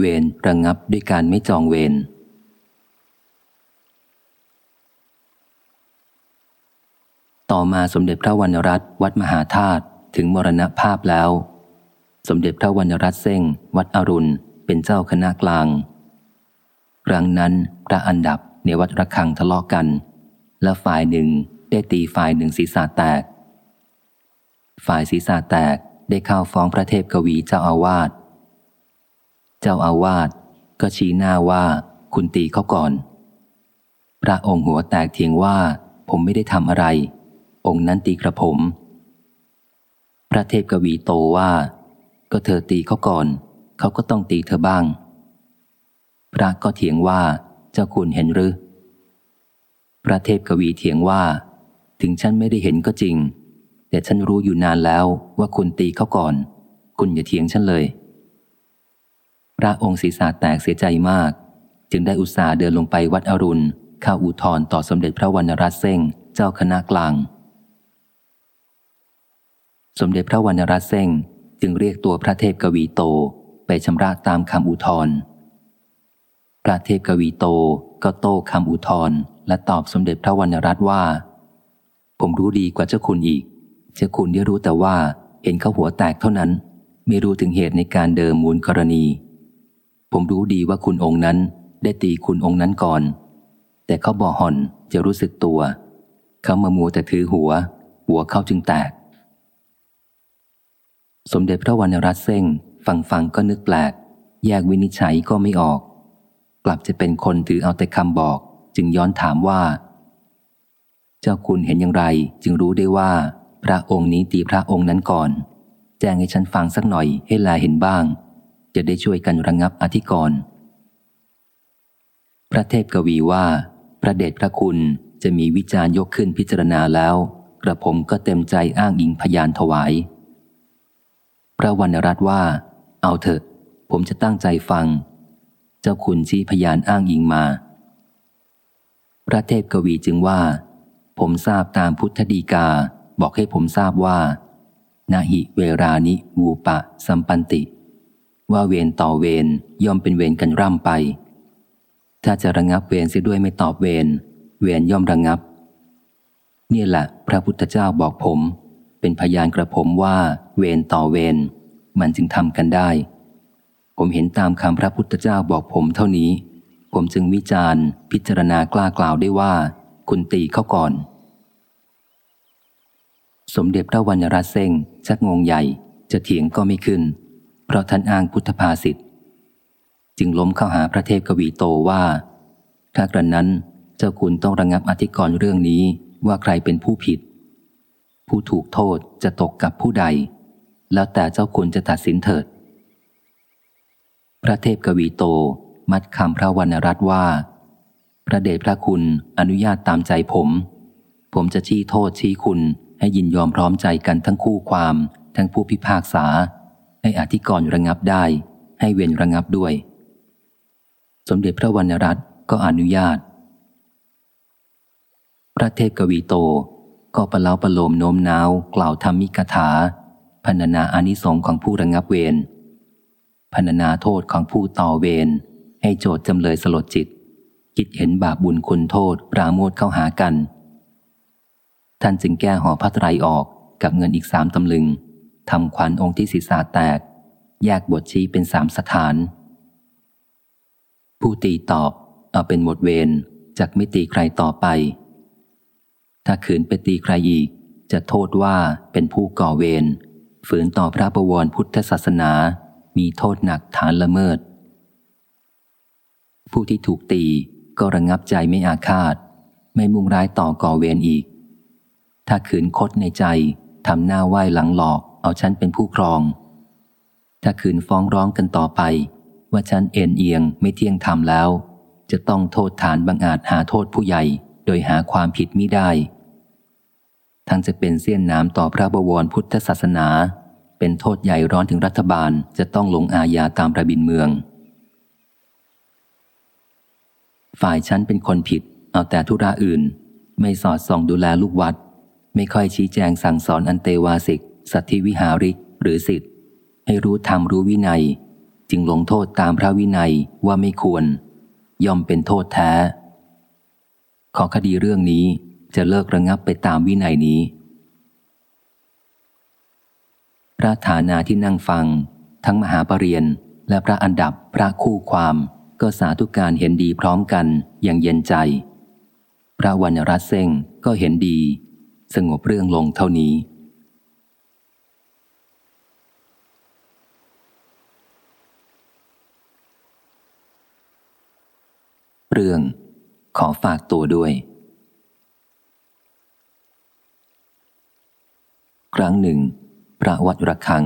เวรระงงับด้วยการไม่จองเวรต่อมาสมเด็จพระวรรณรัตน์วัดมหาธาตุถึงมรณภาพแล้ว สมเด็จพระวรรณรัตน์เส้งวัดอรุณเป็นเจ้าคณะกลาง ครั้งนั้นพระอันดับในวัดระฆังทะเลาะกกัน และฝ่ายหนึ่งได้ตีฝ่ายหนึ่งศีรษะแตก ฝ่ายศีรษะแตกได้เข้าฟ้องพระเทพกวีเจ้าอาวาส เจ้าอาวาสก็ชี้หน้าว่าคุณตีเขาก่อน พระองค์หัวแตกเทียงว่าผมไม่ได้ทำอะไร องค์นั้นตีกระผม พระเทพกวีโตว่า ก็เธอตีเขาก่อน เขาก็ต้องตีเธอบ้าง พระก็เถียงว่าเจ้าคุณเห็นหรือ พระเทพกวีเถียงว่า ถึงฉันไม่ได้เห็นก็จริง แต่ฉันรู้อยู่นานแล้วว่าคุณตีเขาก่อน คุณอย่าเถียงฉันเลย พระองค์ศีรษะแตกเสียใจมาก จึงได้อุตส่าห์เดินลงไปวัดอรุณเข้าอุทธรต่อสมเด็จพระวรรณรัตน์เส้งเจ้าคณะกลาง สมเด็จพระวรรณรัตน์เส้งจึงเรียกตัวพระเทพกวีโตไปชำระตามคำอุทธรพระเทพกวีโตก็โต้คำอุทธรและตอบสมเด็จพระวรรณรัตน์ว่า ผมรู้ดีกว่าเจ้าคุณอีก เจ้าคุณได้รู้แต่ว่าเห็นเขาหัวแตกเท่านั้น ไม่รู้ถึงเหตุในการเดิมมูลกรณี ผมรู้ดีว่าคุณองค์นั้นได้ตีคุณองค์นั้นก่อน แต่เขาบ่อห่อนจะรู้สึกตัว เขามามัวแต่ถือหัว หัวเขาจึงแตก สมเด็จพระวรรณรัตน์เส้งฟังฟังก็นึกแปลก แยกวินิจฉัยก็ไม่ออก กลับจะเป็นคนถือเอาแต่คำบอก จึงย้อนถามว่า เจ้าคุณเห็นอย่างไร จึงรู้ได้ว่า พระองค์นี้ตีพระองค์นั้นก่อน แจ้งให้ฉันฟังสักหน่อยให้ลาเห็นบ้าง จะได้ช่วยกันระงงับอธิกรณ์พระเทพกวีว่า พระเดชพระคุณจะมีวิจารยกขึ้นพิจารณาแล้ว กระผมก็เต็มใจอ้างอิงพยานถวาย พระวรรณรัตว่า เอาเถอะ ผมจะตั้งใจฟัง เจ้าคุณชี้พยานอ้างอิงมา พระเทพกวีจึงว่า ผมทราบตามพุทธดีกาบอกให้ผมทราบว่า นาหิเวรานิวูปะ สัมปันติ ว่าเวรต่อเวรย่อมเป็นเวรกันร่ำไป ถ้าจะระงับเวรเสียด้วยไม่ตอบเวรเวรย่อมระงับ เนี่ยแหละ พระพุทธเจ้าบอกผม เป็นพยานกระผมว่า เวรต่อเวรมันจึงทำกันได้ ผมเห็นตามคำพระพุทธเจ้าบอกผมเท่านี้ ผมจึงวิจารณ์ พิจารณากล้ากล่าวได้ว่า คุณตีเขาก่อน สมเด็จพระวรรณรัตเส้งชักงงใหญ่จะเถียงก็ไม่ขึ้น เพราะท่านอ้างพุทธภาษิตจึงล้มเข้าหาพระเทพกวีโตว่า ถ้ากระนั้นเจ้าคุณต้องระงงับอธิกรณ์เรื่องนี้ว่าใครเป็นผู้ผิด ผู้ถูกโทษจะตกกับผู้ใด แล้วแต่เจ้าคุณจะตัดสินเถิด พระเทพกวีโตมัดคำพระวรรณรัตว่า พระเดชพระคุณอนุญาตตามใจผม ผมจะชี้โทษชี้คุณให้ยินยอมพร้อมใจกันทั้งคู่ความ ทั้งผู้พิพากษา ให้อธิกรณ์ระงับได้ ให้เวรระงับด้วย สมเด็จพระวรรณรัตน์ก็อนุญาต พระเทพกวีโตก็ประเล้าประโลมโน้มน้าว กล่าวธรรมิกถาพรรณนาอานิสงของผู้ระงับเวรพรรณนาโทษของผู้ต่อเวรให้โจทย์จำเลยสลดจิต คิดเห็นบาปบุญคุณโทษ ปราโมทเข้าหากัน ท่านจึงแก้ห่อพระไตรออกกับเงินอีกสามตำลึง ทำขวัญองค์ที่ศีรษะแตก แยกบทชี้เป็นสามสถาน ผู้ตีตอบเอาเป็นหมดเวรจากไม่ตีใครต่อไป ถ้าขืนไปตีใครอีก จะโทษว่าเป็นผู้ก่อเวรฝืนต่อพระประวรพุทธศาสนา มีโทษหนักฐานละเมิด ผู้ที่ถูกตีก็ระงงับใจไม่อาฆาต ไม่มุ่งร้ายต่อก่อเวรอีก ถ้าขืนคดในใจทำหน้าไหว้หลังหลอก เอาฉันเป็นผู้ครอง ถ้าขืนฟ้องร้องกันต่อไป ว่าฉันเอ็นเอียงไม่เที่ยงธรรมแล้ว จะต้องโทษฐานบังอาจหาโทษผู้ใหญ่ โดยหาความผิดมิได้ ทั้งจะเป็นเสี้ยนน้ำต่อพระบวรพุทธศาสนา เป็นโทษใหญ่ร้อนถึงรัฐบาลจะต้องลงอาญาตามระบินเมือง ฝ่ายฉันเป็นคนผิด เอาแต่ธุระอื่น ไม่สอดส่องดูแลลูกวัด ไม่ค่อยชี้แจงสั่งสอนอันเตวาสิก สัตธิวิหาริกหรือสิทธิ์ให้รู้ธรรมรู้วินัย จึงลงโทษตามพระวินัยว่าไม่ควร ย่อมเป็นโทษแท้ ขอคดีเรื่องนี้จะเลิกระงับไปตามวินัยนี้ พระฐานาที่นั่งฟัง ทั้งมหาปรริญญและพระอันดับพระคู่ความ ก็สาธุการเห็นดีพร้อมกันอย่างเย็นใจ พระวรรณรัตเซงก็เห็นดี สงบเรื่องลงเท่านี้ เรื่อง ขอฝากตัวด้วย ครั้งหนึ่ง พระวัดระฆัง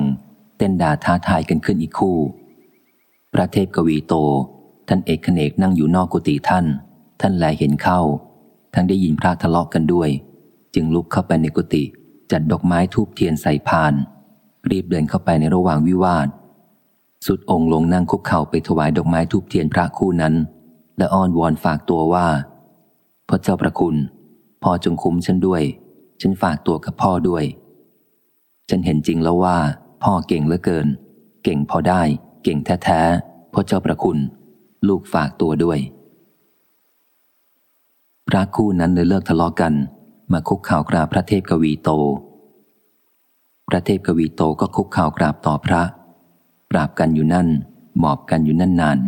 เต้นด่าท้าทายกันขึ้นอีกคู่ พระเทพกวีโต ท่านเอกเนกนั่งอยู่นอกกุฏิท่าน ท่านแลเห็นเข้า ทั้งได้ยินพระทะเลาะกกันด้วย จึงลุกเข้าไปในกุฏิจัดดอกไม้ทูบเทียนใส่พาน รีบเดินเข้าไปในระหว่างวิวาทสุดองค์ลงนั่งคุกเข่าไปถวายดอกไม้ทูบเทียนพระคู่นั้น และอ้อนวอนฝากตัวว่าพระเจ้าประคุณ พ่อจงคุ้มฉันด้วย ฉันฝากตัวกับพ่อด้วย ฉันเห็นจริงแล้วว่า พ่อเก่งเหลือเกิน เก่งพอได้ เก่งแท้ๆพ่อเจ้าประคุณ ลูกฝากตัวด้วย พระคู่นั้นเลยเลิกทะเลาะกัน มาคุกข่าวกราบพระเทพกวีโต พระเทพกวีโตก็คุกข่าวกราบต่อพระกราบกันอยู่นั่น หมอบกันอยู่นั่นนาน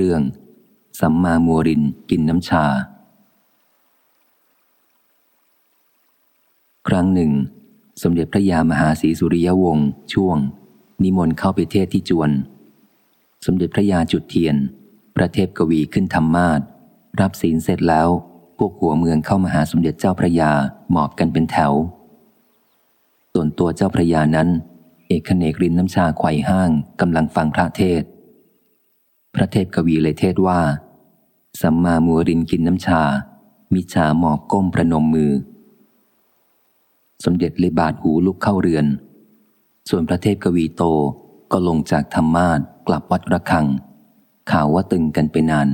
เรื่อง สัมมามัวรินกินน้ำชา ครั้งหนึ่ง สมเด็จพระยามหาศรีสุริยวงศ์ช่วง นิมนต์เข้าไปเทศที่จวน สมเด็จพระยาจุดเทียน ประเทพกวีขึ้นธรรมาศรับศีลเสร็จแล้ว พวกหัวเมืองเข้ามาหาสมเด็จเจ้าพระยาหมอบกันเป็นแถว ส่วนตัวเจ้าพระยานั้น เอกเนกรินน้ำชาไข่ห้างกำลังฟังพระเทศ พระเทพกวีเลยเทศว่า สัมมามัวรินกินน้ำชา มิชาหมอบก้มประนมมือ สมเด็จเลยบาดหูลุกเข้าเรือน ส่วนพระเทพกวีโตก็ลงจากธรรมาสกลับวัดระฆัง ข่าวว่าตึงกันไปนาน